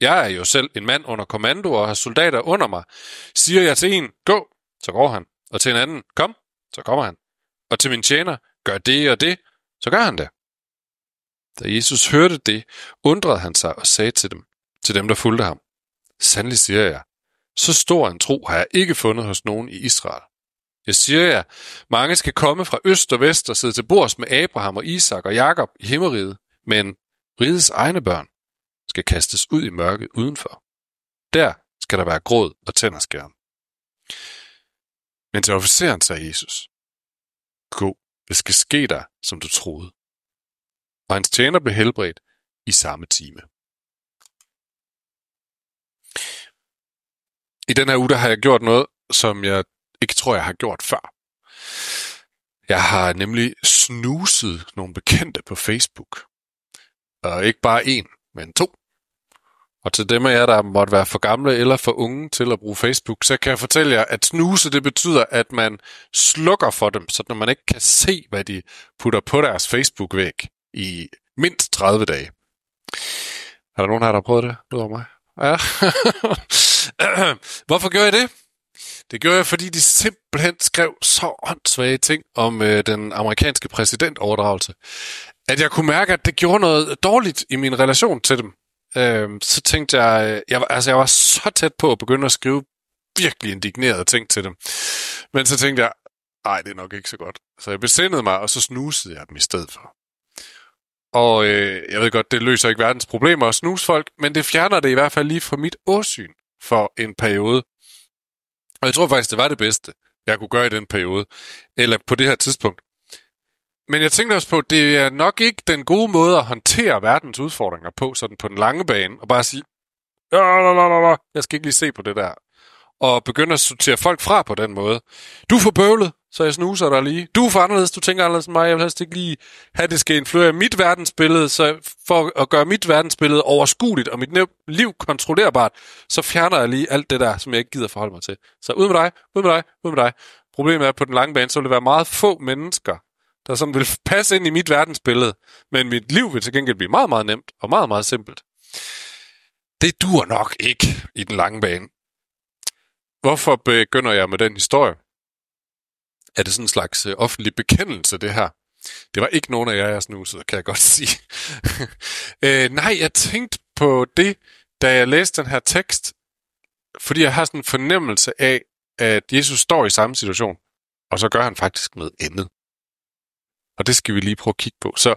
Jeg er jo selv en mand under kommando og har soldater under mig. Siger jeg til en, gå, så går han. Og til en anden, kom, så kommer han. Og til min tjener, gør det og det, så gør han det. Da Jesus hørte det, undrede han sig og sagde til dem, til dem, der fulgte ham. Sandelig siger jeg, så stor en tro har jeg ikke fundet hos nogen i Israel. Jeg siger jer, mange skal komme fra øst og vest og sidde til bords med Abraham og Isak og Jakob i himmeriget, men rigets egne børn skal kastes ud i mørket udenfor. Der skal der være gråd og tænderskærm. Men til officeren sagde Jesus, Gå, det skal ske dig, som du troede. Og hans tjener blev helbredt i samme time. I den her uge der har jeg gjort noget, som jeg ikke tror, jeg har gjort før. Jeg har nemlig snuset nogle bekendte på Facebook. Og ikke bare en, men to. Og til dem af jer, der måtte være for gamle eller for unge til at bruge Facebook, så kan jeg fortælle jer, at snuse det betyder, at man slukker for dem, så man ikke kan se, hvad de putter på deres Facebook-væg i mindst 30 dage. Er der nogen her, der har prøvet det? Udover mig? Ja. Hvorfor gør jeg det? Det gjorde jeg, fordi de simpelthen skrev så åndssvage ting om øh, den amerikanske præsidentoverdragelse, at jeg kunne mærke, at det gjorde noget dårligt i min relation til dem. Øh, så tænkte jeg, jeg, altså jeg var så tæt på at begynde at skrive virkelig indignerede ting til dem. Men så tænkte jeg, nej, det er nok ikke så godt. Så jeg besindede mig, og så snusede jeg dem i stedet for. Og øh, jeg ved godt, det løser ikke verdens problemer at snuse folk, men det fjerner det i hvert fald lige fra mit åsyn for en periode. Og jeg tror faktisk, det var det bedste, jeg kunne gøre i den periode, eller på det her tidspunkt. Men jeg tænkte også på, at det er nok ikke den gode måde at håndtere verdens udfordringer på, sådan på den lange bane, og bare sige, jeg skal ikke lige se på det der, og begynde at sortere folk fra på den måde. Du er for bøvlet, så jeg snuser dig lige. Du er for anderledes, du tænker anderledes end mig. Jeg vil helst ikke lige have, det skal influere mit verdensbillede, så for at gøre mit verdensbillede overskueligt og mit liv kontrollerbart, så fjerner jeg lige alt det der, som jeg ikke gider forholde mig til. Så ud med dig, ud med dig, ud med dig. Problemet er, at på den lange bane, så vil det være meget få mennesker, der sådan vil passe ind i mit verdensbillede. Men mit liv vil til gengæld blive meget, meget nemt og meget, meget simpelt. Det dur nok ikke i den lange bane. Hvorfor begynder jeg med den historie? Er det sådan en slags øh, offentlig bekendelse, det her? Det var ikke nogen af jer, jeg snusede, kan jeg godt sige. øh, nej, jeg tænkte på det, da jeg læste den her tekst, fordi jeg har sådan en fornemmelse af, at Jesus står i samme situation, og så gør han faktisk noget andet. Og det skal vi lige prøve at kigge på. Så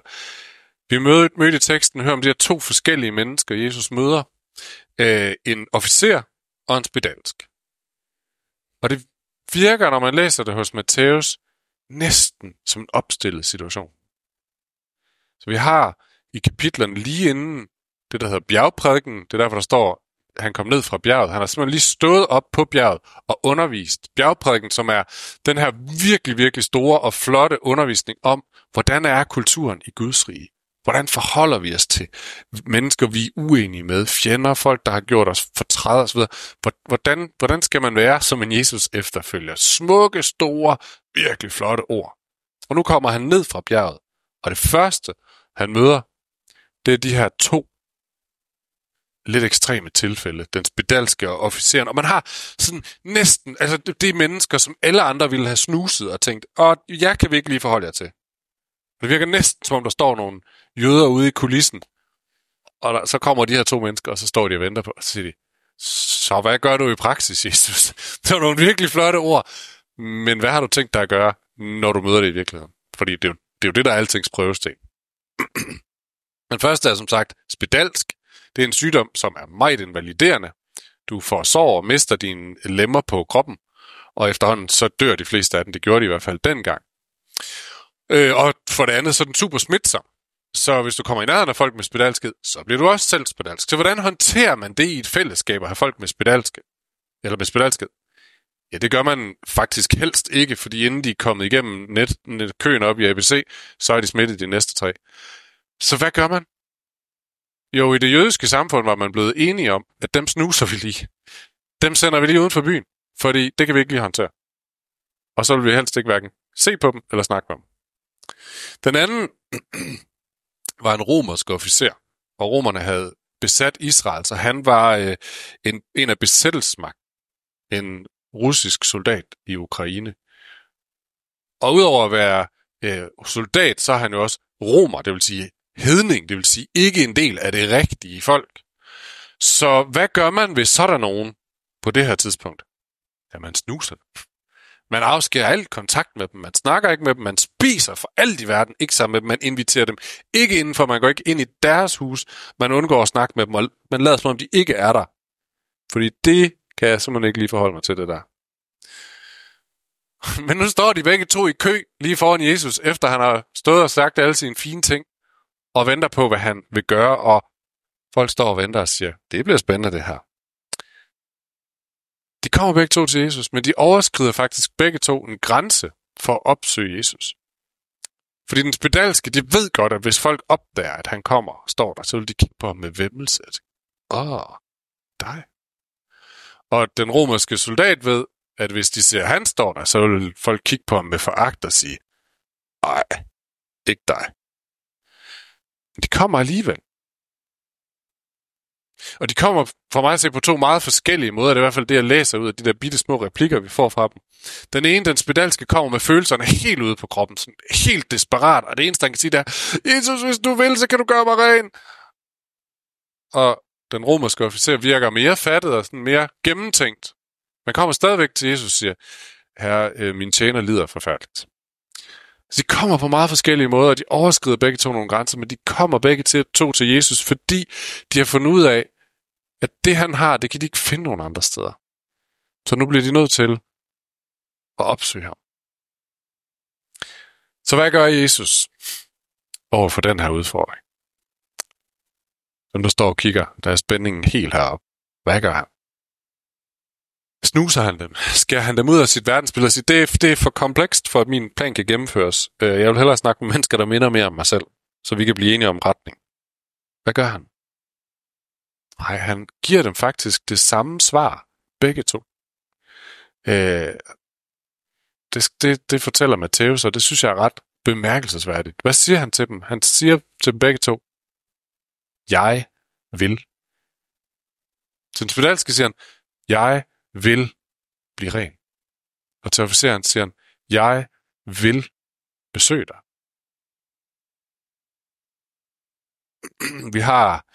vi mødte, mødte i teksten hører om de her to forskellige mennesker, Jesus møder. Øh, en officer og en spedalsk. Og det virker, når man læser det hos Matthæus, næsten som en opstillet situation. Så vi har i kapitlerne lige inden det, der hedder bjergprædiken, det er derfor, der står, han kom ned fra bjerget. Han har simpelthen lige stået op på bjerget og undervist. Bjergprædiken, som er den her virkelig, virkelig store og flotte undervisning om, hvordan er kulturen i Guds rige. Hvordan forholder vi os til mennesker, vi er uenige med, fjender, folk, der har gjort os fortræd osv.? Hvordan, hvordan skal man være som en Jesus efterfølger? Smukke, store, virkelig flotte ord. Og nu kommer han ned fra bjerget, og det første, han møder, det er de her to lidt ekstreme tilfælde. Den spedalske og officeren. Og man har sådan næsten, altså det er mennesker, som alle andre ville have snuset og tænkt, og jeg kan vi ikke lige forholde jer til. Det virker næsten, som om der står nogle jøder ude i kulissen. Og der, så kommer de her to mennesker, og så står de og venter på, og så siger de, så hvad gør du i praksis, Jesus? Det er nogle virkelig flotte ord. Men hvad har du tænkt dig at gøre, når du møder det i virkeligheden? Fordi det er jo det, er jo det der er altings prøvesten. Men først er som sagt spedalsk. Det er en sygdom, som er meget invaliderende. Du får sår og mister dine lemmer på kroppen, og efterhånden så dør de fleste af dem. Det gjorde de i hvert fald dengang. Øh, og for det andet, så er den super smitsom. Så hvis du kommer i nærheden af folk med spedalskhed, så bliver du også selv spedalsk. Så hvordan håndterer man det i et fællesskab at have folk med spedalskhed? Eller med spedalskhed? Ja, det gør man faktisk helst ikke, fordi inden de er kommet igennem net, net køen op i ABC, så er de smittet de næste tre. Så hvad gør man? Jo, i det jødiske samfund var man blevet enige om, at dem snuser vi lige. Dem sender vi lige uden for byen, fordi det kan vi ikke lige håndtere. Og så vil vi helst ikke hverken se på dem eller snakke med dem. Den anden var en romersk officer, og romerne havde besat Israel, så han var øh, en, en af besættelsesmagten, en russisk soldat i Ukraine. Og udover at være øh, soldat, så er han jo også romer, det vil sige hedning, det vil sige ikke en del af det rigtige folk. Så hvad gør man, hvis så er der nogen på det her tidspunkt? Ja, man snuser dem. Man afskærer alt kontakt med dem, man snakker ikke med dem, man spiser for alt i verden, ikke sammen med dem, man inviterer dem ikke indenfor, man går ikke ind i deres hus, man undgår at snakke med dem, og man lader som om de ikke er der. Fordi det kan jeg simpelthen ikke lige forholde mig til det der. Men nu står de begge to i kø lige foran Jesus, efter han har stået og sagt alle sine fine ting, og venter på, hvad han vil gøre, og folk står og venter og siger, det bliver spændende det her. De kommer begge to til Jesus, men de overskrider faktisk begge to en grænse for at opsøge Jesus. Fordi den spedalske, de ved godt, at hvis folk opdager, at han kommer og står der, så vil de kigge på ham med vemmelse. Åh, oh, dig. Og den romerske soldat ved, at hvis de ser, at han står der, så vil folk kigge på ham med foragt og sige, nej, ikke dig. Men de kommer alligevel. Og de kommer for mig at se på to meget forskellige måder. Det er i hvert fald det, jeg læser ud af de der bitte små replikker, vi får fra dem. Den ene, den spedalske, kommer med følelserne helt ude på kroppen. Sådan helt desperat. Og det eneste, han kan sige, det er, Jesus, hvis du vil, så kan du gøre mig ren. Og den romerske officer virker mere fattet og sådan mere gennemtænkt. Man kommer stadigvæk til Jesus og siger, herre, øh, min tjener lider forfærdeligt. Så de kommer på meget forskellige måder, og de overskrider begge to nogle grænser, men de kommer begge til, to til Jesus, fordi de har fundet ud af, at det han har, det kan de ikke finde nogen andre steder. Så nu bliver de nødt til at opsøge ham. Så hvad gør Jesus over for den her udfordring? Dem, der står og kigger, der er spændingen helt heroppe. Hvad gør han? Snuser han dem? Skærer han dem ud af sit verdensbillede og siger, det, det er for komplekst, for at min plan kan gennemføres. Øh, jeg vil hellere snakke med mennesker, der minder mere om mig selv, så vi kan blive enige om retning. Hvad gør han? Nej, han giver dem faktisk det samme svar, begge to. Øh, det, det, det fortæller Matthæus, og det synes jeg er ret bemærkelsesværdigt. Hvad siger han til dem? Han siger til dem begge to, jeg vil. Til den spedalske siger han, jeg vil blive ren. Og til officeren siger han, jeg vil besøge dig. Vi har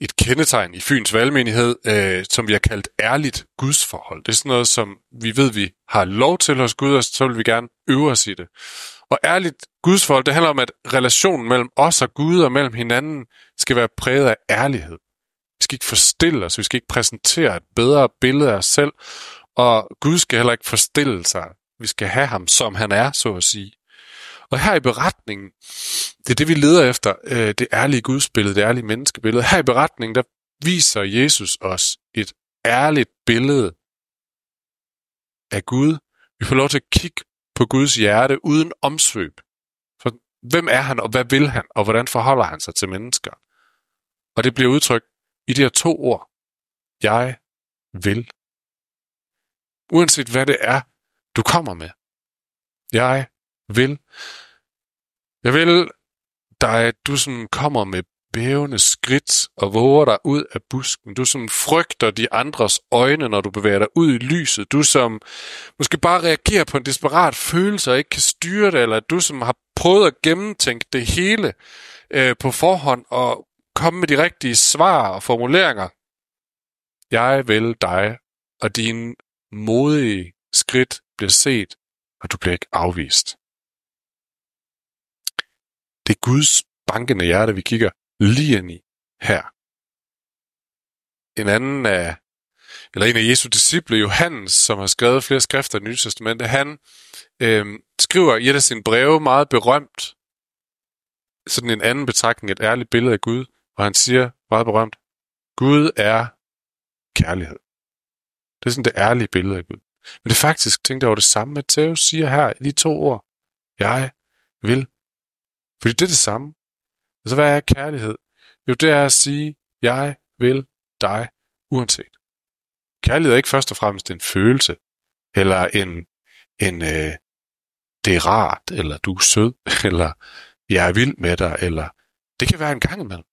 et kendetegn i Fyns valgmenighed, øh, som vi har kaldt ærligt gudsforhold. Det er sådan noget, som vi ved, vi har lov til hos Gud, og så vil vi gerne øve os i det. Og ærligt gudsforhold, det handler om, at relationen mellem os og Gud og mellem hinanden skal være præget af ærlighed. Vi skal ikke forstille os, vi skal ikke præsentere et bedre billede af os selv, og Gud skal heller ikke forstille sig. Vi skal have ham, som han er, så at sige. Og her i beretningen, det er det, vi leder efter, øh, det ærlige gudsbillede, det ærlige menneskebillede. Her i beretningen, der viser Jesus os et ærligt billede af Gud. Vi får lov til at kigge på Guds hjerte uden omsvøb. For hvem er han, og hvad vil han, og hvordan forholder han sig til mennesker? Og det bliver udtrykt i de her to ord. Jeg vil. Uanset hvad det er, du kommer med. Jeg vil. Jeg vil dig, du som kommer med bævende skridt og våger dig ud af busken. Du som frygter de andres øjne, når du bevæger dig ud i lyset. Du som måske bare reagerer på en desperat følelse og ikke kan styre det, eller du som har prøvet at gennemtænke det hele øh, på forhånd og komme med de rigtige svar og formuleringer. Jeg vil dig, og dine modige skridt bliver set, og du bliver ikke afvist. Det er Guds bankende hjerte, vi kigger lige ind i her. En anden af, eller en af Jesu disciple, Johannes, som har skrevet flere skrifter i Nye Testamente, han øh, skriver i et af sine breve meget berømt, sådan en anden betragtning, et ærligt billede af Gud, og han siger meget berømt, Gud er kærlighed. Det er sådan det ærlige billede af Gud. Men det er faktisk, tænkte jeg over det samme, Matthæus siger her i de to ord. Jeg vil. Fordi det er det samme. Så hvad er kærlighed? Jo, det er at sige, jeg vil dig uanset. Kærlighed er ikke først og fremmest en følelse, eller en, en øh, det er rart, eller du er sød, eller jeg er vild med dig, eller det kan være en gang imellem.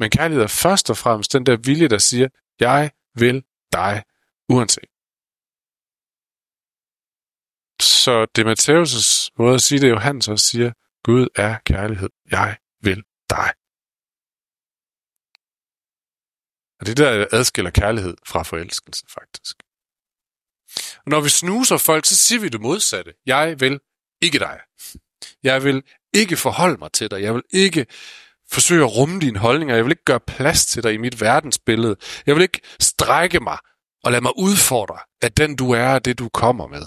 Men kærlighed er først og fremmest den der vilje, der siger, jeg vil dig uanset. Så det er Matthæus' måde at sige det, Johannes også siger, Gud er kærlighed. Jeg vil dig. Og det der adskiller kærlighed fra forelskelse, faktisk. Og når vi snuser folk, så siger vi det modsatte. Jeg vil ikke dig. Jeg vil ikke forholde mig til dig. Jeg vil ikke forsøge at rumme dine holdninger. Jeg vil ikke gøre plads til dig i mit verdensbillede. Jeg vil ikke strække mig og lade mig udfordre af den du er og det du kommer med.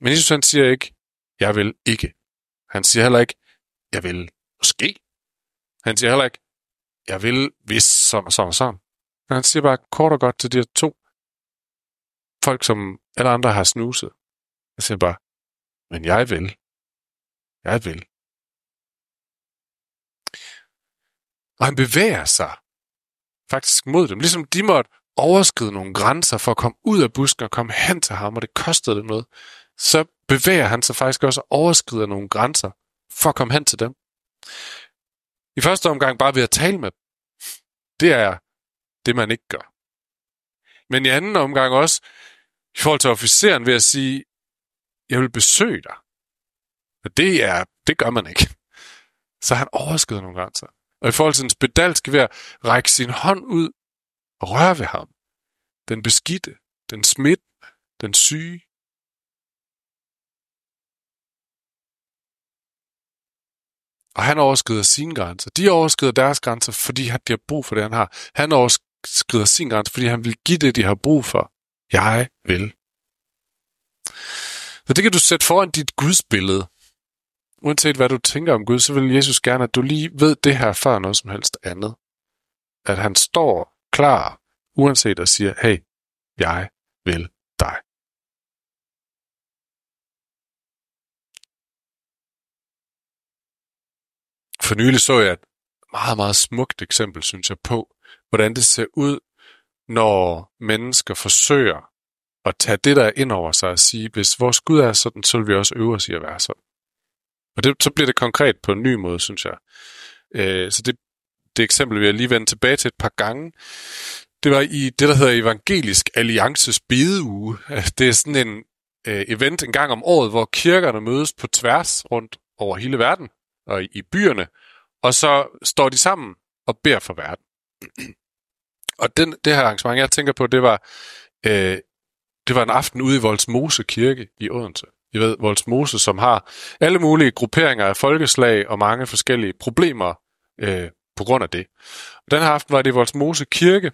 Men Jesus han siger ikke, jeg vil ikke. Han siger heller ikke, jeg vil måske. Han siger heller ikke, jeg vil hvis sådan og sådan og sådan. Men han siger bare kort og godt til de her to folk, som alle andre har snuset. Han siger bare, men jeg vil. Jeg vil. Og han bevæger sig faktisk mod dem. Ligesom de måtte overskride nogle grænser for at komme ud af busken og komme hen til ham, og det kostede dem noget, så bevæger han sig faktisk også og overskrider nogle grænser for at komme hen til dem. I første omgang bare ved at tale med dem. Det er det, man ikke gør. Men i anden omgang også i forhold til officeren ved at sige, jeg vil besøge dig. Og det, er, det gør man ikke. Så han overskrider nogle grænser. Og i forhold til en spedalske skal være række sin hånd ud og røre ved ham. Den beskidte, den smidt, den syge. Og han overskrider sine grænser. De overskrider deres grænser, fordi de har brug for det, han har. Han overskrider sin grænse, fordi han vil give det, de har brug for. Jeg vil. Så det kan du sætte foran dit gudsbillede. Uanset hvad du tænker om Gud, så vil Jesus gerne, at du lige ved det her før noget som helst andet. At han står klar, uanset og siger, hey, jeg vil dig. For nylig så jeg et meget, meget smukt eksempel, synes jeg, på, hvordan det ser ud, når mennesker forsøger at tage det der ind over sig og sige, hvis vores Gud er sådan, så vil vi også øve os i at være sådan. Og det, så bliver det konkret på en ny måde, synes jeg. Øh, så det, det eksempel vil jeg lige vende tilbage til et par gange. Det var i det, der hedder Evangelisk Alliances bedeuge. Det er sådan en øh, event en gang om året, hvor kirkerne mødes på tværs rundt over hele verden og i, i byerne, og så står de sammen og beder for verden. Og den, det her arrangement, jeg tænker på, det var, øh, det var en aften ude i Voldsmose Kirke i Odense. I ved, Voldsmose, som har alle mulige grupperinger af folkeslag og mange forskellige problemer øh, på grund af det. Og den her aften var det i Voldsmose Kirke,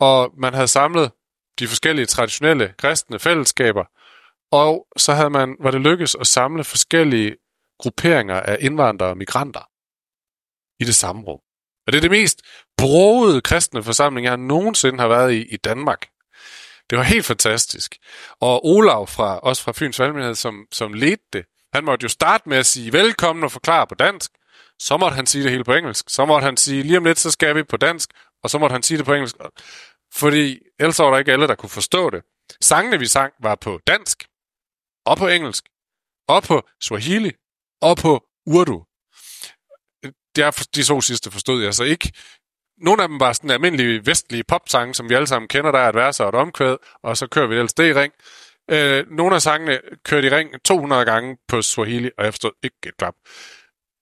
og man havde samlet de forskellige traditionelle kristne fællesskaber, og så havde man, var det lykkedes at samle forskellige grupperinger af indvandrere og migranter i det samme rum. Og det er det mest brogede kristne forsamling, jeg nogensinde har været i i Danmark. Det var helt fantastisk. Og Olav, fra, også fra Fyns Valgmyndighed, som, som ledte det, han måtte jo starte med at sige velkommen og forklare på dansk. Så måtte han sige det hele på engelsk. Så måtte han sige, lige om lidt, så skal vi på dansk. Og så måtte han sige det på engelsk. Fordi ellers var der ikke alle, der kunne forstå det. Sangene, vi sang, var på dansk, og på engelsk, og på Swahili, og på Urdu. Det de to sidste forstod jeg så ikke. Nogle af dem var sådan almindelige vestlige popsange, som vi alle sammen kender. Der er et vers og et omkvæd, og så kører vi ellers det i ring. Øh, nogle af sangene kørte i ring 200 gange på Swahili, og jeg forstod ikke et klap.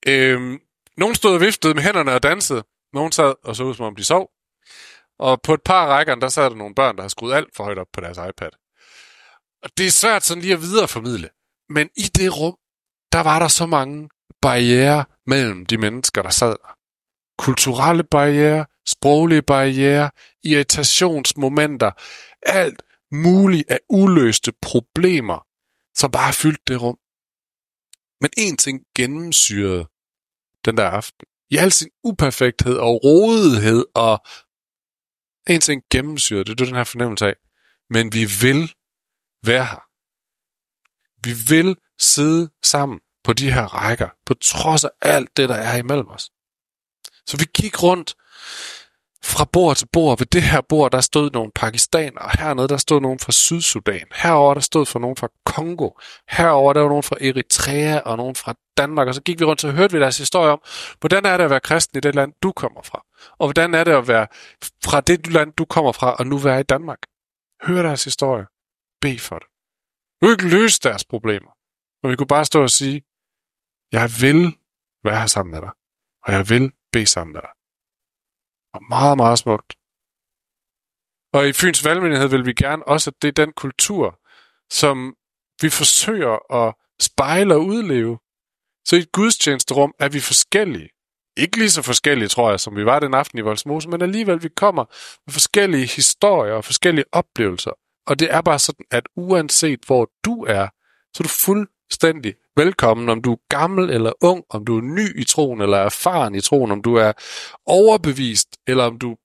Øh, nogle stod og viftede med hænderne og dansede. Nogle sad og så ud, som om de sov. Og på et par rækker, der sad der nogle børn, der har skruet alt for højt op på deres iPad. Og det er svært sådan lige at videreformidle. Men i det rum, der var der så mange barriere mellem de mennesker, der sad der. Kulturelle barriere, sproglige barriere, irritationsmomenter, alt muligt af uløste problemer, som bare fyldte det rum. Men en ting gennemsyrede den der aften. I al sin uperfekthed og rodighed og en ting gennemsyrede, det er den her fornemmelse af, men vi vil være her. Vi vil sidde sammen på de her rækker, på trods af alt det, der er imellem os. Så vi gik rundt fra bord til bord. Ved det her bord, der stod nogle pakistanere. Hernede, der stod nogen fra Sydsudan. Herover der stod for nogen fra Kongo. Herover der var nogen fra Eritrea og nogen fra Danmark. Og så gik vi rundt og hørte vi deres historie om, hvordan er det at være kristen i det land, du kommer fra. Og hvordan er det at være fra det land, du kommer fra, og nu være i Danmark. Hør deres historie. Be for det. Du kan ikke løse deres problemer. Men vi kunne bare stå og sige, jeg vil være her sammen med dig. Og jeg vil bede sammen med dig. Og meget, meget smukt. Og i Fyns Valgmenighed vil vi gerne også, at det er den kultur, som vi forsøger at spejle og udleve. Så i et gudstjenesterum er vi forskellige. Ikke lige så forskellige, tror jeg, som vi var den aften i Voldsmose, men alligevel vi kommer med forskellige historier og forskellige oplevelser. Og det er bare sådan, at uanset hvor du er, så er du fuldstændig velkommen, om du er gammel eller ung, om du er ny i troen eller erfaren i troen, om du er overbevist, eller om du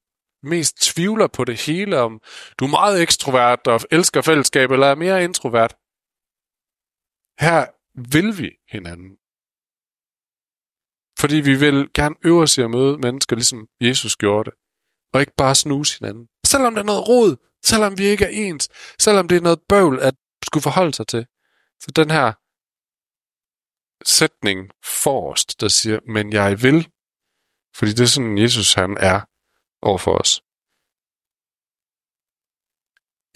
mest tvivler på det hele, om du er meget ekstrovert og elsker fællesskab, eller er mere introvert. Her vil vi hinanden. Fordi vi vil gerne øve os i at møde mennesker, ligesom Jesus gjorde det. Og ikke bare snuse hinanden. Selvom det er noget rod, selvom vi ikke er ens, selvom det er noget bøvl at skulle forholde sig til. Så den her sætning forrest, der siger, men jeg vil, fordi det er sådan, Jesus han er over for os.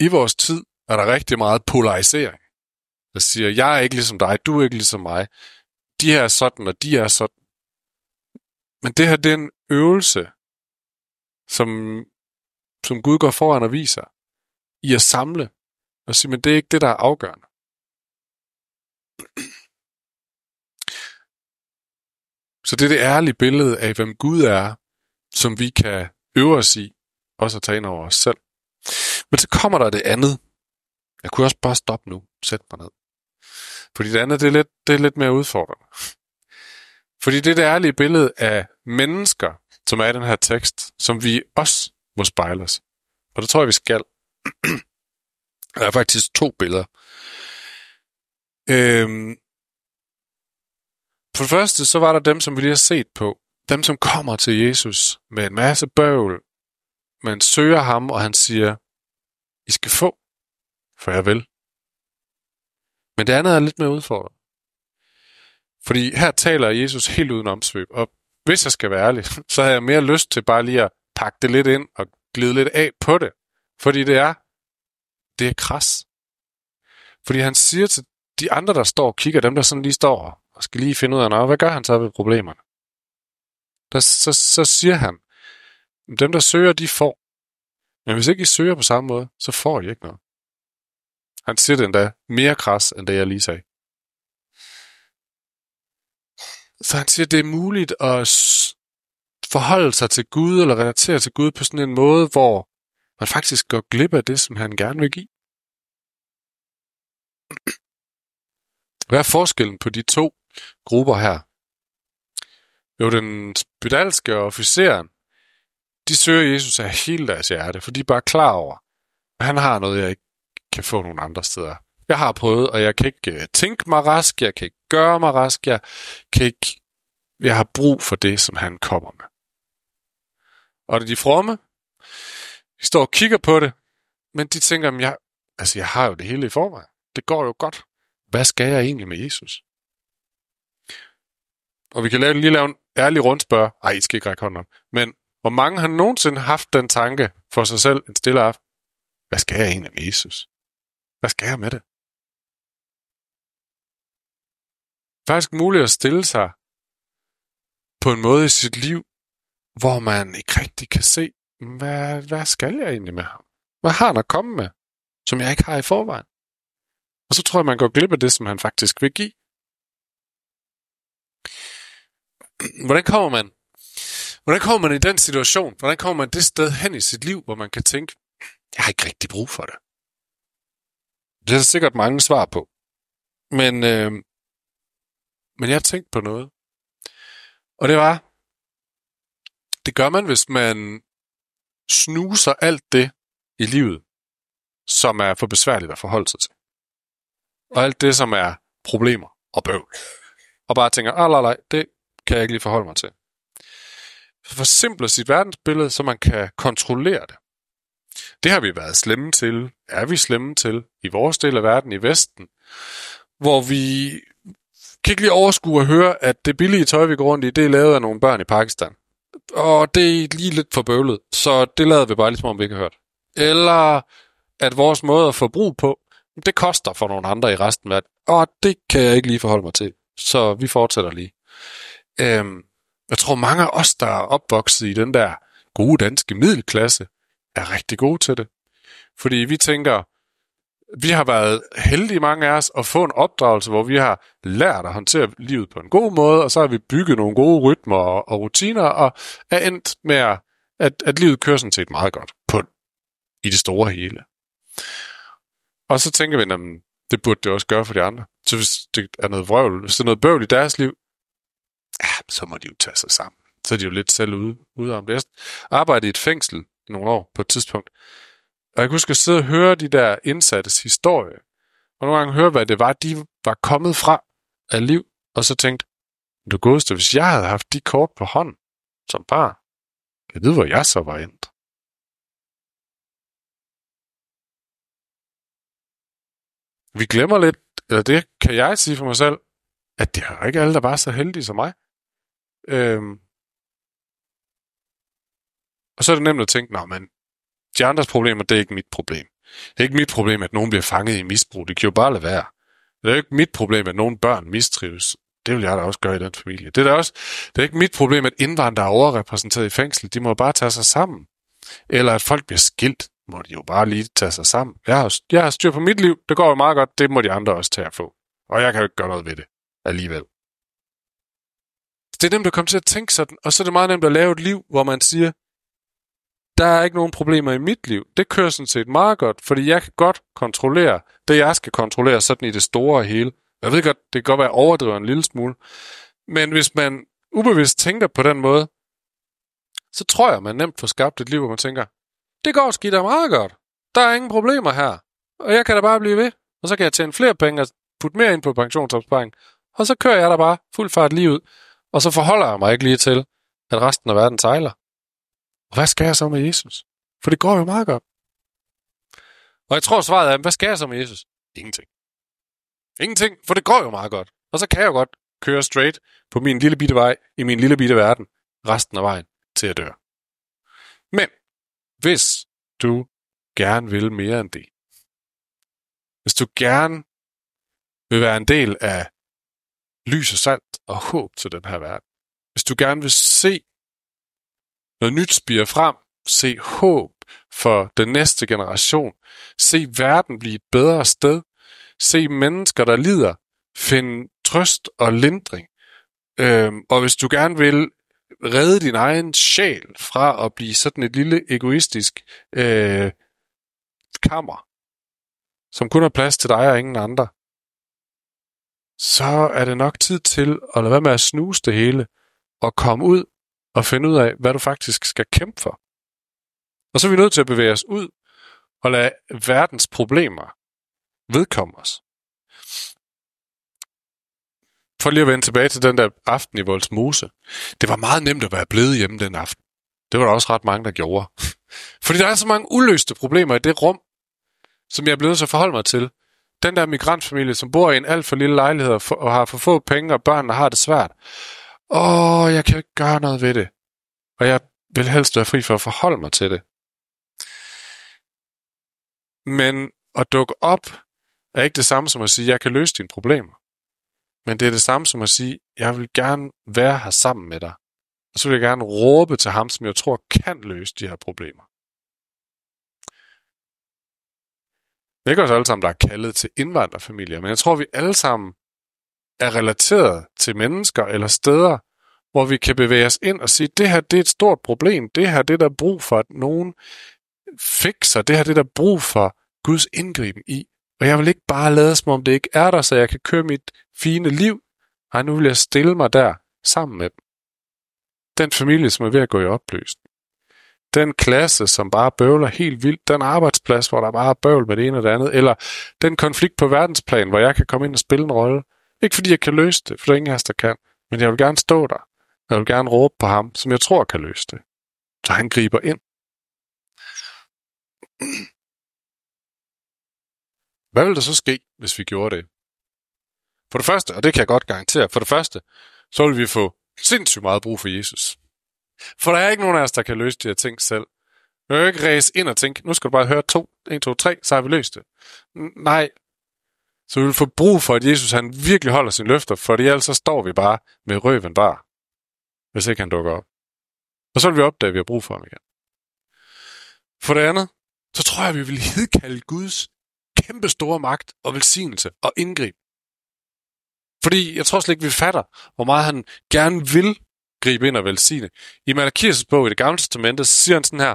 I vores tid er der rigtig meget polarisering, der siger, jeg er ikke ligesom dig, du er ikke ligesom mig, de her er sådan, og de er sådan. Men det her, det er en øvelse, som, som Gud går foran og viser, i at samle, og sige, men det er ikke det, der er afgørende. Så det er det ærlige billede af, hvem Gud er, som vi kan øve os i, også at tage ind over os selv. Men så kommer der det andet. Jeg kunne også bare stoppe nu, sætte mig ned. Fordi det andet, det er lidt, det er lidt mere udfordrende. Fordi det er det ærlige billede af mennesker, som er i den her tekst, som vi også må spejle os. Og det tror jeg, vi skal. Der er faktisk to billeder. Øhm, for det første, så var der dem, som vi lige har set på. Dem, som kommer til Jesus med en masse bøvl. men søger ham, og han siger, I skal få, for jeg vil. Men det andet er lidt mere udfordret. Fordi her taler Jesus helt uden omsvøb, og hvis jeg skal være ærlig, så har jeg mere lyst til bare lige at pakke det lidt ind og glide lidt af på det. Fordi det er, det er kras. Fordi han siger til de andre, der står og kigger, dem der sådan lige står og skal lige finde ud af, hvad gør han så ved problemerne? Der, så, så siger han, dem der søger, de får. Men hvis ikke I søger på samme måde, så får I ikke noget. Han siger det endda mere kras, end det jeg lige sagde. Så han siger, det er muligt at forholde sig til Gud, eller relatere til Gud på sådan en måde, hvor man faktisk går glip af det, som han gerne vil give. Hvad er forskellen på de to grupper her? Jo, den spedalske og officeren, de søger Jesus af hele deres hjerte, for de er bare klar over, at han har noget, jeg ikke kan få nogen andre steder. Jeg har prøvet, og jeg kan ikke øh, tænke mig rask, jeg kan ikke gøre mig rask, jeg kan ikke, jeg har brug for det, som han kommer med. Og det er de fromme, de står og kigger på det, men de tænker, jeg, altså jeg har jo det hele i forvejen. Det går jo godt. Hvad skal jeg egentlig med Jesus? Og vi kan lave, lige lave en ærlig rundspørg. Ej, I skal ikke række hånden op. Men hvor mange har nogensinde haft den tanke for sig selv en stille aften? Hvad skal jeg egentlig med Jesus? Hvad skal jeg med det? Faktisk muligt at stille sig på en måde i sit liv, hvor man ikke rigtig kan se, hvad, hvad skal jeg egentlig med ham? Hvad har han at komme med, som jeg ikke har i forvejen? Og så tror jeg, man går glip af det, som han faktisk vil give. Hvordan kommer man? Hvordan kommer man i den situation? Hvordan kommer man det sted hen i sit liv, hvor man kan tænke, jeg har ikke rigtig brug for det? Det er der sikkert mange svar på. Men, øh, men jeg har tænkt på noget. Og det var, det gør man, hvis man snuser alt det i livet, som er for besværligt at forholde sig til. Og alt det, som er problemer og bøvl. Og bare tænker, ah, nej, det kan jeg ikke lige forholde mig til. forsimpler sit verdensbillede, så man kan kontrollere det. Det har vi været slemme til, er vi slemme til, i vores del af verden, i Vesten, hvor vi kan ikke lige overskue at høre, at det billige tøj, vi går rundt i, det er lavet af nogle børn i Pakistan. Og det er lige lidt for bøvlet, så det lader vi bare ligesom om vi ikke har hørt. Eller at vores måde at forbruge på, det koster for nogle andre i resten af verden. Og det kan jeg ikke lige forholde mig til. Så vi fortsætter lige. Øhm, jeg tror mange af os, der er opvokset i den der gode danske middelklasse, er rigtig gode til det. Fordi vi tænker, vi har været heldige mange af os at få en opdragelse, hvor vi har lært at håndtere livet på en god måde, og så har vi bygget nogle gode rytmer og, og rutiner, og er endt med, at, at livet kører sådan set meget godt på, i det store hele. Og så tænker vi, at det burde det også gøre for de andre. Så hvis det er noget vrøvl, hvis det er noget bøvl i deres liv, ja, så må de jo tage sig sammen. Så er de jo lidt selv ude, ude om det. Jeg arbejdede i et fængsel i nogle år på et tidspunkt, og jeg kunne huske at sidde og høre de der indsattes historie, og nogle gange høre, hvad det var, de var kommet fra af liv, og så tænkte, du godeste, hvis jeg havde haft de kort på hånden som barn, jeg ved, hvor jeg så var endt. Vi glemmer lidt, eller det kan jeg sige for mig selv, at det er ikke alle, der bare er så heldige som mig. Øhm. Og så er det nemt at tænke, nej, men de andres problemer, det er ikke mit problem. Det er ikke mit problem, at nogen bliver fanget i misbrug. Det kan jo bare lade være. Det er ikke mit problem, at nogen børn mistrives. Det vil jeg da også gøre i den familie. Det er, da også, det er ikke mit problem, at indvandrere er overrepræsenteret i fængsel. De må bare tage sig sammen. Eller at folk bliver skilt. Må de jo bare lige tage sig sammen. Jeg har, jeg har styr på mit liv. Det går jo meget godt. Det må de andre også tage at få. Og jeg kan jo ikke gøre noget ved det alligevel. Det er nemt at komme til at tænke sådan, og så er det meget nemt at lave et liv, hvor man siger, der er ikke nogen problemer i mit liv. Det kører sådan set meget godt, fordi jeg kan godt kontrollere det, jeg skal kontrollere sådan i det store hele. Jeg ved godt, det kan godt være overdrevet en lille smule. Men hvis man ubevidst tænker på den måde, så tror jeg, man nemt får skabt et liv, hvor man tænker, det går skidt og meget godt. Der er ingen problemer her. Og jeg kan da bare blive ved. Og så kan jeg tjene flere penge og putte mere ind på pensionsopsparing. Og så kører jeg der bare fuld fart lige ud. Og så forholder jeg mig ikke lige til, at resten af verden sejler. Og hvad skal jeg så med Jesus? For det går jo meget godt. Og jeg tror svaret er, hvad skal jeg så med Jesus? Ingenting. Ingenting, for det går jo meget godt. Og så kan jeg jo godt køre straight på min lille bitte vej i min lille bitte verden resten af vejen til at dø. Men hvis du gerne vil mere end det, hvis du gerne vil være en del af lys og salt og håb til den her verden, hvis du gerne vil se noget nyt spire frem, se håb for den næste generation, se verden blive et bedre sted, se mennesker, der lider, finde trøst og lindring. Øhm, og hvis du gerne vil redde din egen sjæl fra at blive sådan et lille egoistisk øh, kammer, som kun har plads til dig og ingen andre, så er det nok tid til at lade være med at snuse det hele og komme ud og finde ud af, hvad du faktisk skal kæmpe for. Og så er vi nødt til at bevæge os ud og lade verdens problemer vedkomme os. For lige at vende tilbage til den der aften i Voldsmose. Det var meget nemt at være blevet hjemme den aften. Det var der også ret mange, der gjorde. Fordi der er så mange uløste problemer i det rum, som jeg er blevet så forholde mig til. Den der migrantfamilie, som bor i en alt for lille lejlighed og har for få penge, og børnene har det svært. Åh, jeg kan ikke gøre noget ved det. Og jeg vil helst være fri for at forholde mig til det. Men at dukke op er ikke det samme som at sige, jeg kan løse dine problemer. Men det er det samme som at sige, jeg vil gerne være her sammen med dig. Og så vil jeg gerne råbe til ham, som jeg tror kan løse de her problemer. Det er ikke os alle sammen, der er kaldet til indvandrerfamilier, men jeg tror, vi alle sammen er relateret til mennesker eller steder, hvor vi kan bevæge os ind og sige, det her det er et stort problem, det her det er der brug for, at nogen fikser, det her det er der brug for Guds indgriben i. Og jeg vil ikke bare lade som om det ikke er der, så jeg kan køre mit fine liv. Nej, nu vil jeg stille mig der sammen med dem. Den familie, som er ved at gå i opløsning. Den klasse, som bare bøvler helt vildt. Den arbejdsplads, hvor der bare er bøvl med det ene og det andet. Eller den konflikt på verdensplan, hvor jeg kan komme ind og spille en rolle. Ikke fordi jeg kan løse det, for der er ingen af os, der kan. Men jeg vil gerne stå der Jeg vil gerne råbe på ham, som jeg tror kan løse det. Så han griber ind. Hvad vil der så ske, hvis vi gjorde det? For det første, og det kan jeg godt garantere, for det første, så vil vi få sindssygt meget brug for Jesus. For der er ikke nogen af os, der kan løse de her ting selv. Vi kan jo ikke ræse ind og tænke, nu skal du bare høre to, 1, 2, 3, så har vi løst det. N- nej. Så vi vil få brug for, at Jesus han virkelig holder sine løfter, for ellers så står vi bare med røven bar, hvis ikke han dukker op. Og så vil vi opdage, at vi har brug for ham igen. For det andet, så tror jeg, at vi vil hidkalde Guds kæmpe store magt og velsignelse og indgrib. Fordi jeg tror slet ikke, vi fatter, hvor meget han gerne vil gribe ind og velsigne. I Malachias bog i det gamle testamente, så siger han sådan her,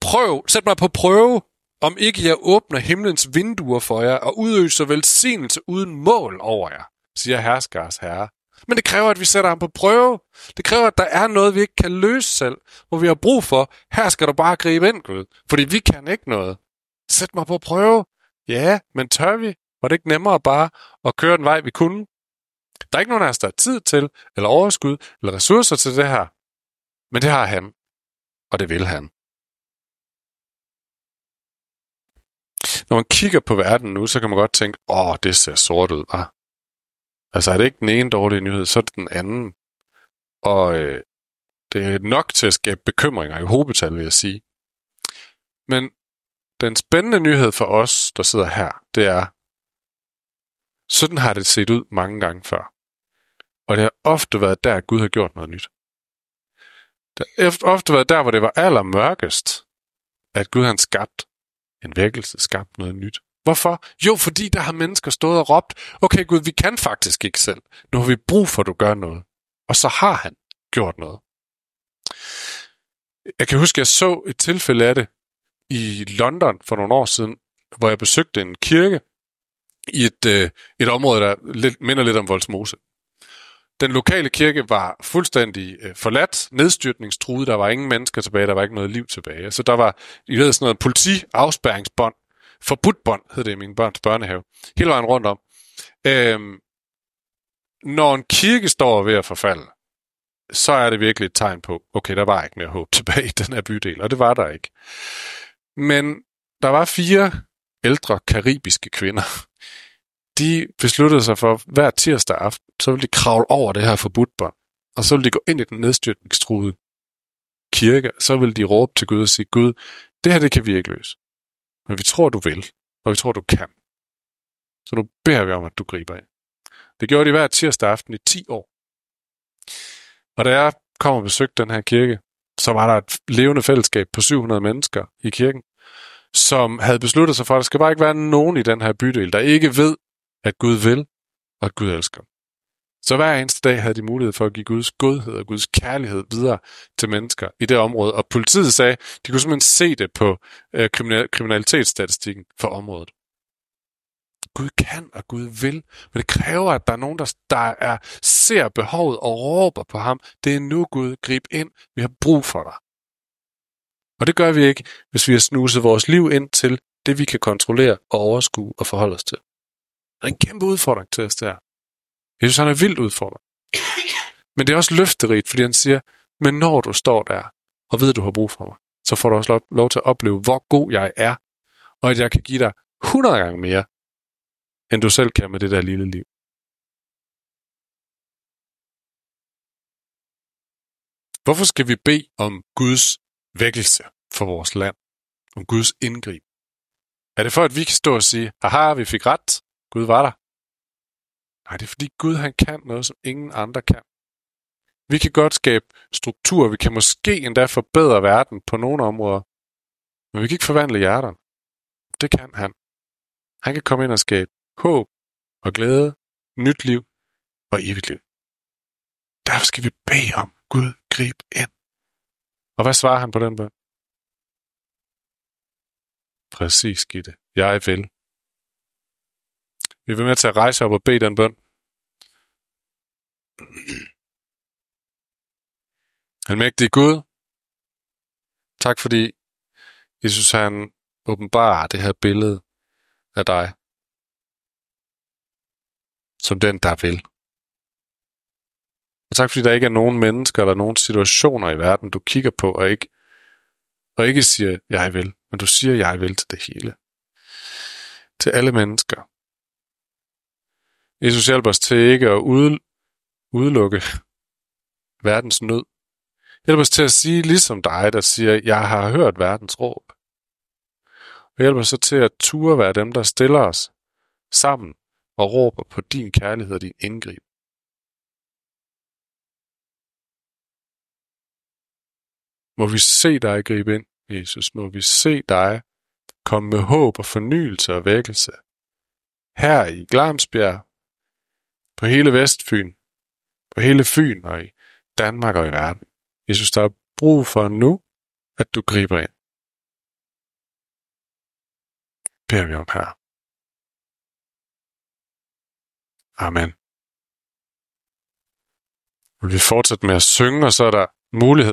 Prøv, sæt mig på prøve, om ikke jeg åbner himlens vinduer for jer og udøser velsignelse uden mål over jer, siger herskers herre. Men det kræver, at vi sætter ham på prøve. Det kræver, at der er noget, vi ikke kan løse selv, hvor vi har brug for, her skal du bare gribe ind, Gud, fordi vi kan ikke noget. Sæt mig på prøve. Ja, men tør vi? Var det ikke nemmere bare at køre den vej, vi kunne? Der er ikke nogen af os, der har tid til, eller overskud, eller ressourcer til det her. Men det har han, og det vil han. Når man kigger på verden nu, så kan man godt tænke, åh, det ser sort ud, hva'? Altså er det ikke den ene dårlige nyhed, så er det den anden. Og øh, det er nok til at skabe bekymringer i hobetal, vil jeg sige. Men den spændende nyhed for os, der sidder her, det er, sådan har det set ud mange gange før. Og det har ofte været der, at Gud har gjort noget nyt. Det har ofte været der, hvor det var allermørkest, at Gud har skabt en vækkelse, skabt noget nyt. Hvorfor? Jo, fordi der har mennesker stået og råbt, okay Gud, vi kan faktisk ikke selv. Nu har vi brug for, at du gør noget. Og så har han gjort noget. Jeg kan huske, at jeg så et tilfælde af det i London for nogle år siden, hvor jeg besøgte en kirke i et, øh, et område, der lidt, minder lidt om Voldsmose. Den lokale kirke var fuldstændig øh, forladt, nedstyrtningstruet, der var ingen mennesker tilbage, der var ikke noget liv tilbage. Så der var, I ved, sådan noget politi-afspærringsbånd, forbudt bånd, hed det i min børns børnehave, hele vejen rundt om. Øhm, når en kirke står ved at forfalde, så er det virkelig et tegn på, okay, der var ikke mere håb tilbage i den her bydel, og det var der ikke. Men der var fire ældre karibiske kvinder. De besluttede sig for, hver tirsdag aften, så ville de kravle over det her forbudt bånd, og så ville de gå ind i den nedstyrtningstruede kirke, og så ville de råbe til Gud og sige, Gud, det her det kan vi ikke løse. Men vi tror, du vil, og vi tror, du kan. Så nu beder vi om, at du griber ind. Det gjorde de hver tirsdag aften i 10 år. Og da jeg kom og besøgte den her kirke, så var der et levende fællesskab på 700 mennesker i kirken, som havde besluttet sig for, at der skal bare ikke være nogen i den her bydel, der ikke ved, at Gud vil, og at Gud elsker. Så hver eneste dag havde de mulighed for at give Guds godhed og Guds kærlighed videre til mennesker i det område. Og politiet sagde, de kunne simpelthen se det på øh, kriminalitetsstatistikken for området. Gud kan, og Gud vil, men det kræver, at der er nogen, der, der er, ser behovet og råber på ham. Det er nu, Gud, grib ind. Vi har brug for dig. Og det gør vi ikke, hvis vi har snuset vores liv ind til det, vi kan kontrollere og overskue og forholde os til. Det er en kæmpe udfordring til os der. Jeg synes, han er vildt udfordret. Men det er også løfterigt, fordi han siger, men når du står der og ved, at du har brug for mig, så får du også lov, lov til at opleve, hvor god jeg er, og at jeg kan give dig 100 gange mere, end du selv kan med det der lille liv. Hvorfor skal vi bede om Guds vækkelse for vores land? Om Guds indgrib? Er det for, at vi kan stå og sige, haha, vi fik ret, Gud var der? Nej, det er fordi Gud han kan noget, som ingen andre kan. Vi kan godt skabe struktur, vi kan måske endda forbedre verden på nogle områder, men vi kan ikke forvandle hjerterne. Det kan han. Han kan komme ind og skabe håb og glæde, nyt liv og evigt liv. Derfor skal vi bede om Gud grib ind. Og hvad svarer han på den bøn? Præcis, Gitte. Jeg vil. Vi vil med til at rejse op og bede den bøn. Almægtige Gud, tak fordi Jesus han åbenbarer det her billede af dig som den, der vil. Og tak fordi der ikke er nogen mennesker eller nogen situationer i verden, du kigger på og ikke, og ikke siger, jeg vil, men du siger, jeg vil til det hele. Til alle mennesker. Jesus hjælper os til ikke at udelukke verdens nød. Hjælp os til at sige ligesom dig, der siger, jeg har hørt verdens råb. Og hjælp os så til at ture være dem, der stiller os sammen og råber på din kærlighed og din indgrib. Må vi se dig gribe ind, Jesus. Må vi se dig komme med håb og fornyelse og vækkelse. Her i Glamsbjerg, på hele Vestfyn, på hele Fyn og i Danmark og i verden. Jesus, der er brug for nu, at du griber ind. Beder vi om her. Amen. Vil vi fortsætte med at synge, og så er der mulighed